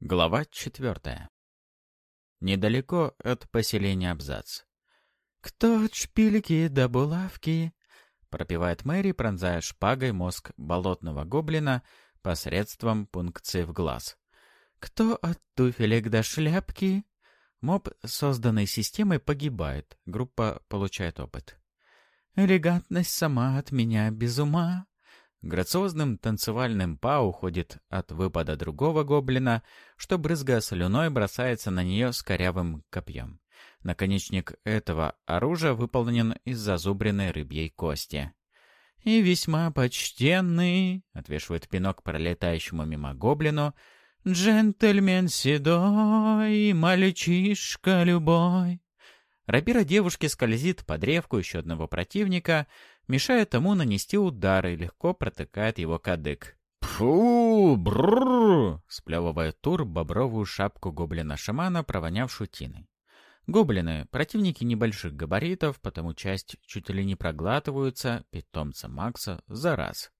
Глава четвертая. Недалеко от поселения Абзац. «Кто от шпильки до булавки?» — пропевает Мэри, пронзая шпагой мозг болотного гоблина посредством пункции в глаз. «Кто от туфелек до шляпки?» Моб, созданной системой, погибает. Группа получает опыт. «Элегантность сама от меня без ума», Грациозным танцевальным па уходит от выпада другого гоблина, что, брызгая слюной, бросается на нее с корявым копьем. Наконечник этого оружия выполнен из зазубренной рыбьей кости. «И весьма почтенный», — отвешивает пинок пролетающему мимо гоблину, «джентльмен седой, мальчишка любой». Рапира девушки скользит по древку еще одного противника, мешая тому нанести удар и легко протыкает его кадык. «Фу! Брррр!» — сплевывает Тур бобровую шапку гоблина-шамана, провонявшую тиной. Гоблины — противники небольших габаритов, потому часть чуть ли не проглатываются питомца Макса за раз.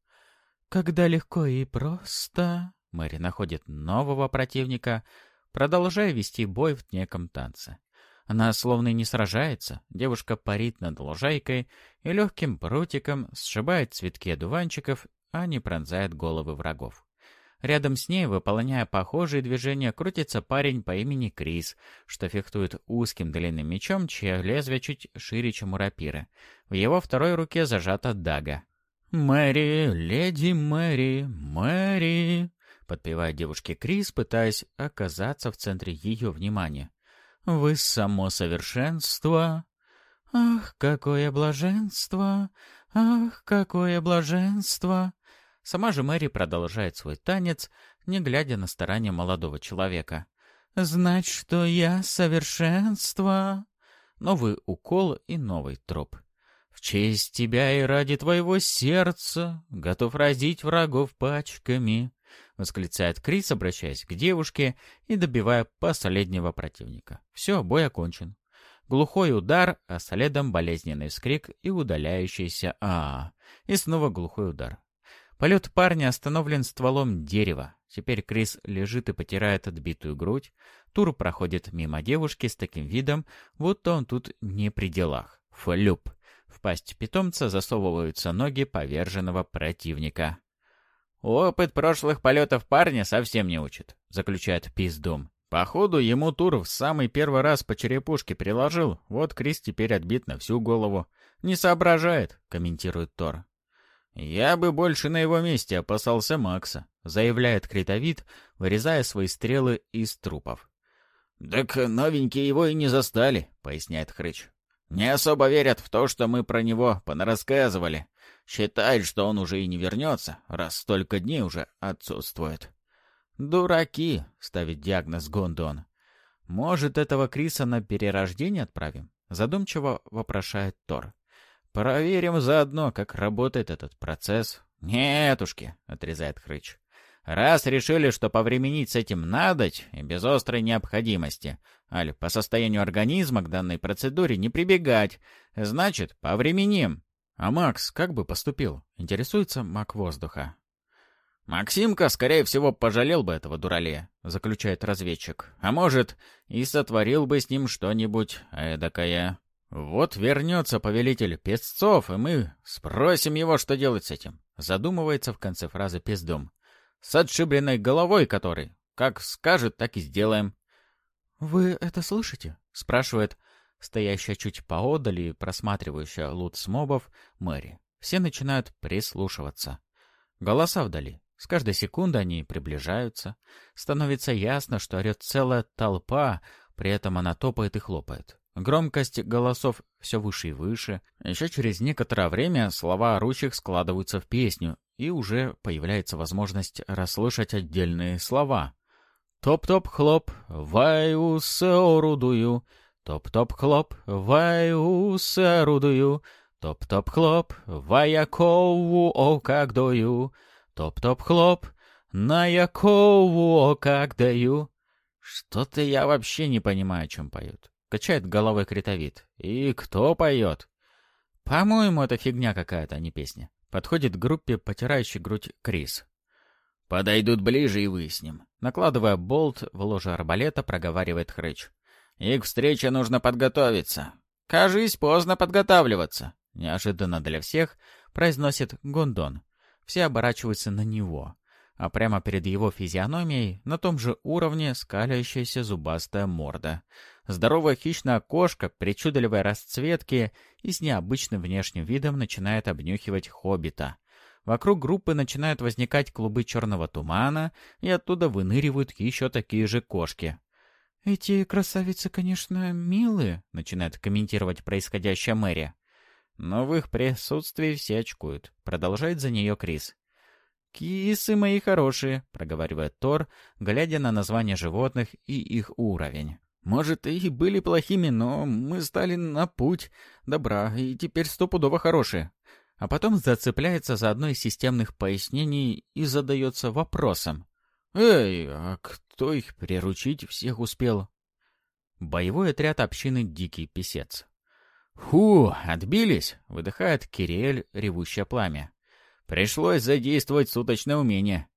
Когда легко и просто... Мэри находит нового противника, продолжая вести бой в неком танце. Она словно не сражается. Девушка парит над лужайкой и легким прутиком сшибает цветки одуванчиков, а не пронзает головы врагов. Рядом с ней, выполняя похожие движения, крутится парень по имени Крис, что фехтует узким длинным мечом, чье лезвие чуть шире, чем у рапиры. В его второй руке зажата дага. «Мэри, леди Мэри, Мэри!» — подпевает девушке Крис, пытаясь оказаться в центре ее внимания. Вы само совершенство. Ах, какое блаженство! Ах, какое блаженство! Сама же Мэри продолжает свой танец, не глядя на старания молодого человека. «Знать, что я совершенство!» Новый укол и новый троп. «В честь тебя и ради твоего сердца готов разить врагов пачками!» — восклицает Крис, обращаясь к девушке и добивая последнего противника. Все, бой окончен. Глухой удар, а следом болезненный скрик и удаляющийся а, -а, И снова глухой удар. Полет парня остановлен стволом дерева. Теперь Крис лежит и потирает отбитую грудь. Тур проходит мимо девушки с таким видом, будто он тут не при делах. Флюп. В пасть питомца засовываются ноги поверженного противника. «Опыт прошлых полетов парня совсем не учит», — заключает Пиздум. Походу, ему Тур в самый первый раз по черепушке приложил, вот Крис теперь отбит на всю голову. «Не соображает», — комментирует Тор. «Я бы больше на его месте опасался Макса», — заявляет Критовид, вырезая свои стрелы из трупов. «Так новенькие его и не застали», — поясняет Хрыч. «Не особо верят в то, что мы про него понарассказывали. Считает, что он уже и не вернется, раз столько дней уже отсутствует. «Дураки!» — ставит диагноз Гондон. «Может, этого Криса на перерождение отправим?» — задумчиво вопрошает Тор. «Проверим заодно, как работает этот процесс». «Нетушки!» — отрезает Хрыч. «Раз решили, что повременить с этим надоть и без острой необходимости, аль по состоянию организма к данной процедуре не прибегать, значит, повременим. «А Макс как бы поступил?» — интересуется маг воздуха. «Максимка, скорее всего, пожалел бы этого дуралея», — заключает разведчик. «А может, и сотворил бы с ним что-нибудь эдакое. Вот вернется повелитель песцов, и мы спросим его, что делать с этим», — задумывается в конце фразы пездом. «С отшибленной головой который. Как скажет, так и сделаем». «Вы это слышите?» — спрашивает стоящая чуть поодаль и просматривающая лут с мобов, Мэри. Все начинают прислушиваться. Голоса вдали. С каждой секунды они приближаются. Становится ясно, что орет целая толпа, при этом она топает и хлопает. Громкость голосов все выше и выше. Еще через некоторое время слова орущих складываются в песню, и уже появляется возможность расслышать отдельные слова. «Топ-топ-хлоп, ваю-се орудую», Топ-топ-хлоп, ваюс орудую, Топ-топ-хлоп, ваякову о как дою, Топ-топ-хлоп, на якову о как даю. Что-то я вообще не понимаю, о чем поют. Качает головой критовид. И кто поет? По-моему, это фигня какая-то, а не песня. Подходит к группе, потирающий грудь Крис. «Подойдут ближе и выясним». Накладывая болт в ложе арбалета, проговаривает Хрыч. «И к встрече нужно подготовиться. Кажись, поздно подготавливаться». Неожиданно для всех произносит Гондон. Все оборачиваются на него. А прямо перед его физиономией, на том же уровне, скалящаяся зубастая морда. Здоровая хищная кошка, причудливой расцветки и с необычным внешним видом начинает обнюхивать хоббита — Вокруг группы начинают возникать клубы черного тумана, и оттуда выныривают еще такие же кошки. «Эти красавицы, конечно, милые», — начинает комментировать происходящее Мэри. Но в их присутствии все очкуют. Продолжает за нее Крис. «Кисы мои хорошие», — проговаривает Тор, глядя на названия животных и их уровень. «Может, и были плохими, но мы стали на путь добра, и теперь стопудово хорошие а потом зацепляется за одно из системных пояснений и задается вопросом. «Эй, а кто их приручить всех успел?» Боевой отряд общины «Дикий писец». «Фу, отбились!» — выдыхает Кириэль, ревущее пламя. «Пришлось задействовать суточное умение».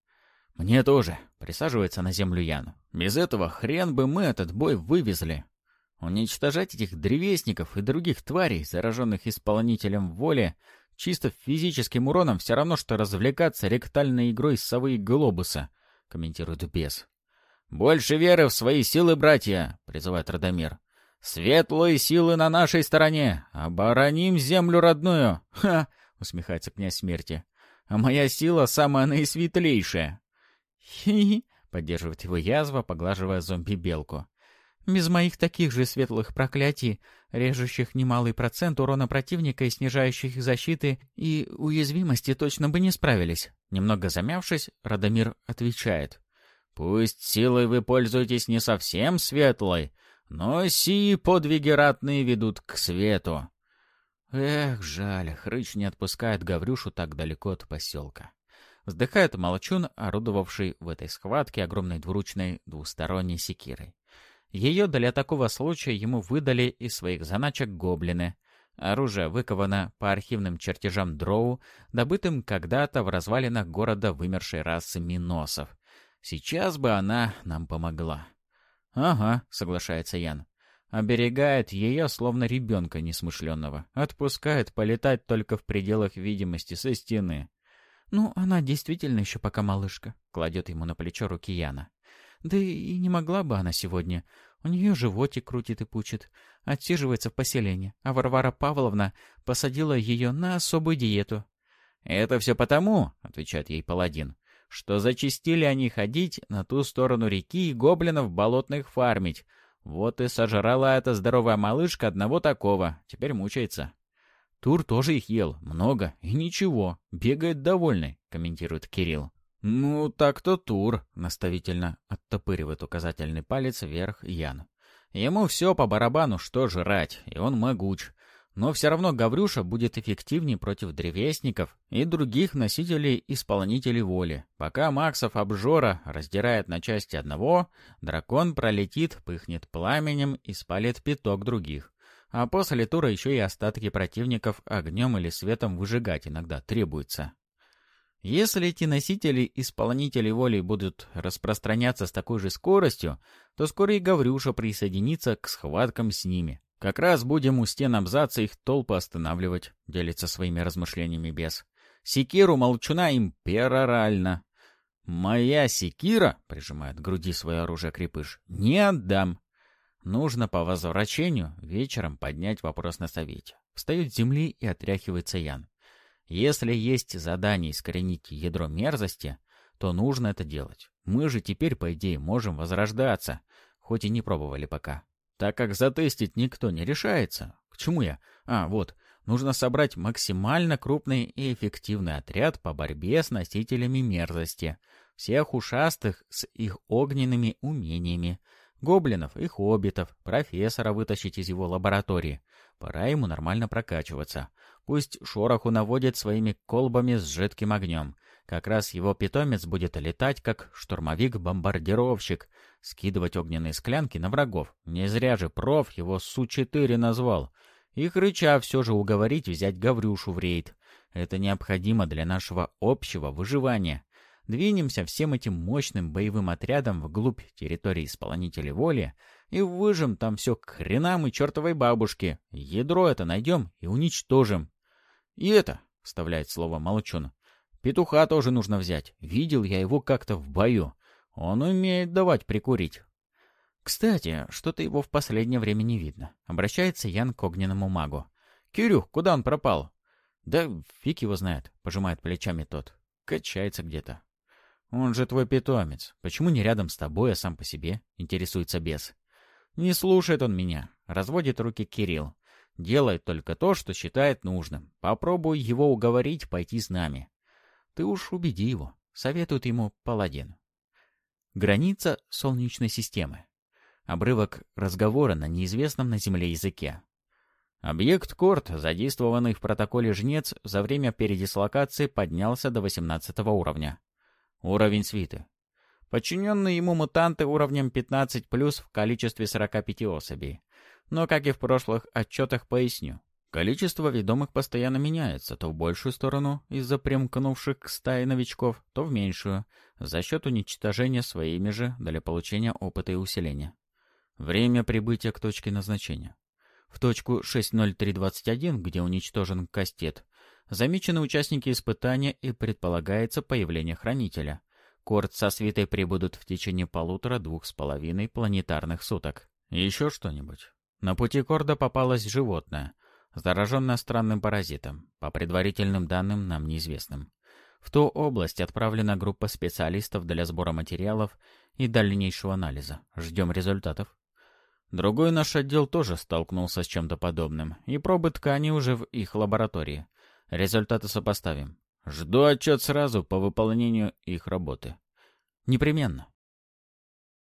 «Мне тоже», — присаживается на землю Ян. «Без этого хрен бы мы этот бой вывезли». Уничтожать этих древесников и других тварей, зараженных исполнителем воли, Чисто физическим уроном все равно, что развлекаться ректальной игрой совы и глобуса, комментирует бес. «Больше веры в свои силы, братья!» — призывает Радомир. «Светлые силы на нашей стороне! Обороним землю родную!» «Ха!» — усмехается князь смерти. «А моя сила самая наисветлейшая!» «Хи-хи!» — поддерживает его язва, поглаживая зомби-белку. Без моих таких же светлых проклятий, режущих немалый процент урона противника и снижающих их защиты и уязвимости, точно бы не справились. Немного замявшись, Радомир отвечает. «Пусть силой вы пользуетесь не совсем светлой, но сии подвиги ратные ведут к свету». Эх, жаль, Хрыч не отпускает Гаврюшу так далеко от поселка. Вздыхает молчун, орудовавший в этой схватке огромной двуручной двусторонней секирой. Ее для такого случая ему выдали из своих заначек гоблины. Оружие выковано по архивным чертежам дроу, добытым когда-то в развалинах города вымершей расы миносов. Сейчас бы она нам помогла. «Ага», — соглашается Ян. Оберегает ее, словно ребенка несмышленного. Отпускает полетать только в пределах видимости со стены. «Ну, она действительно еще пока малышка», — кладет ему на плечо руки Яна. Да и не могла бы она сегодня. У нее животик крутит и пучит. Отсиживается в поселении. А Варвара Павловна посадила ее на особую диету. «Это все потому, — отвечает ей паладин, — что зачистили они ходить на ту сторону реки и гоблинов болотных фармить. Вот и сожрала эта здоровая малышка одного такого. Теперь мучается». «Тур тоже их ел. Много. И ничего. Бегает довольный», — комментирует Кирилл. «Ну, так-то тур», — наставительно оттопыривает указательный палец вверх Ян. «Ему все по барабану, что жрать, и он могуч. Но все равно Гаврюша будет эффективнее против древесников и других носителей-исполнителей воли. Пока Максов обжора раздирает на части одного, дракон пролетит, пыхнет пламенем и спалит пяток других. А после тура еще и остатки противников огнем или светом выжигать иногда требуется. Если эти носители-исполнители воли будут распространяться с такой же скоростью, то скоро и Гаврюша присоединится к схваткам с ними. Как раз будем у стен абзаца их толпы останавливать, делится своими размышлениями бес. Секиру молчуна им перорально. «Моя секира», — прижимает к груди свое оружие крепыш, — «не отдам». Нужно по возвращению вечером поднять вопрос на совете. Встает с земли и отряхивается Ян. Если есть задание искоренить ядро мерзости, то нужно это делать. Мы же теперь, по идее, можем возрождаться, хоть и не пробовали пока. Так как затестить никто не решается. К чему я? А, вот, нужно собрать максимально крупный и эффективный отряд по борьбе с носителями мерзости. Всех ушастых с их огненными умениями. Гоблинов и хоббитов, профессора вытащить из его лаборатории. Пора ему нормально прокачиваться. Пусть шороху наводит своими колбами с жидким огнем. Как раз его питомец будет летать, как штурмовик-бомбардировщик, скидывать огненные склянки на врагов. Не зря же проф его Су-4 назвал. Их рыча все же уговорить взять Гаврюшу в рейд. Это необходимо для нашего общего выживания. Двинемся всем этим мощным боевым отрядом вглубь территории исполнителей воли и выжим там все к хренам и чертовой бабушке. Ядро это найдем и уничтожим. И это, — вставляет слово Молчун, — петуха тоже нужно взять. Видел я его как-то в бою. Он умеет давать прикурить. Кстати, что-то его в последнее время не видно. Обращается Ян к огненному магу. «Кирюх, куда он пропал?» «Да фиг его знает», — пожимает плечами тот. «Качается где-то». «Он же твой питомец. Почему не рядом с тобой, а сам по себе?» — интересуется бес. «Не слушает он меня», — разводит руки Кирилл. «Делает только то, что считает нужным. Попробуй его уговорить пойти с нами». «Ты уж убеди его», — советует ему паладин. Граница Солнечной системы. Обрывок разговора на неизвестном на Земле языке. Объект Корт, задействованный в протоколе «Жнец», за время передислокации поднялся до 18 уровня. Уровень свиты. Подчиненные ему мутанты уровнем 15+, в количестве 45 особей. Но, как и в прошлых отчетах, поясню. Количество ведомых постоянно меняется, то в большую сторону из-за примкнувших к стае новичков, то в меньшую, за счет уничтожения своими же для получения опыта и усиления. Время прибытия к точке назначения. В точку 60321, где уничтожен кастет, замечены участники испытания и предполагается появление хранителя. Корт со свитой прибудут в течение полутора-двух с половиной планетарных суток. Еще что-нибудь? На пути Корда попалось животное, зараженное странным паразитом, по предварительным данным нам неизвестным. В ту область отправлена группа специалистов для сбора материалов и дальнейшего анализа. Ждем результатов. Другой наш отдел тоже столкнулся с чем-то подобным, и пробы ткани уже в их лаборатории. Результаты сопоставим. Жду отчет сразу по выполнению их работы. Непременно.